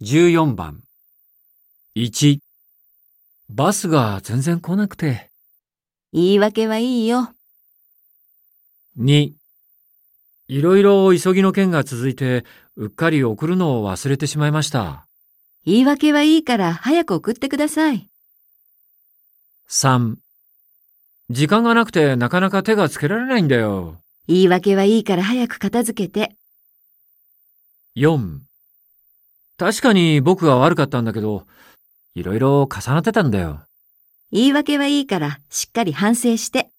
14番。1、バスが全然来なくて。言い訳はいいよ。2、いろいろ急ぎの件が続いて、うっかり送るのを忘れてしまいました。言い訳はいいから早く送ってください。3、時間がなくてなかなか手がつけられないんだよ。言い訳はいいから早く片付けて。4、確かに僕が悪かったんだけど、いろいろ重なってたんだよ。言い訳はいいからしっかり反省して。